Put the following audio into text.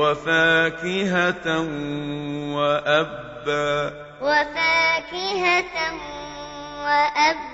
وَفَاكِهَةً وَأَبًّا. وَفَاكِهَةً وَأَبًّا.